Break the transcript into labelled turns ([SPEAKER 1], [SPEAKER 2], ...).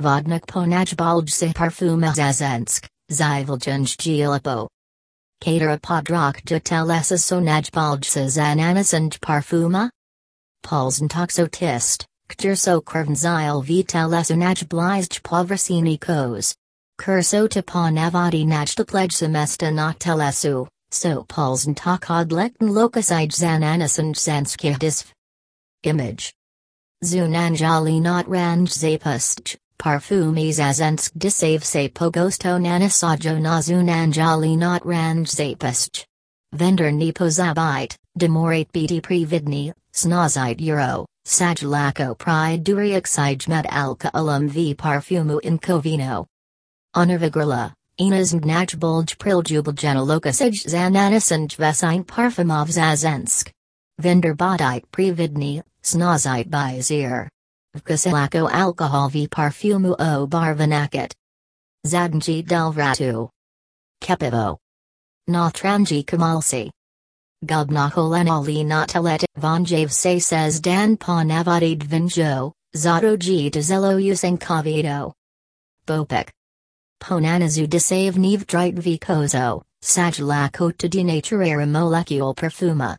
[SPEAKER 1] Vodnik ponajbaljse parfuma zazensk, ziviljanj gilapo. Katera podrok de telesa sonajbaljse zananasanj parfuma? Palzen toxotist, kterso krvnzile v telesunaj blizj povrasini kos. Kurso taponavadi najtaplej mesta na telesu, so palzen tokodlekten lokasij zananasanj sanskirtisv. Image. Zunanjali not ranj zapust, parfumi zazensk disave se pogosto nanasajo na zunanjali not ranj zapust. Vendor ni pozabite, demorate biti prividni, snazite euro, sajlako pride duriaxij med alka alum v parfumu in covino. Honorvigrila, Inas mgnajbulj priljubljena lokasij zananasanj vesine parfumov zazensk. Vendor bodite prividni, snazite bizir. Vkasilako alcohol v parfumu o barvanakat. Zadnji del ratu. Kepivo. Natranji kamalsi. Gubnaholenali natalet vanjave se says dan ponavadi dvinjo, zaroji dezelo using kavido. Bopik. Ponanazu desave neve drite vicozo, sajlako to denaturare molecule perfuma.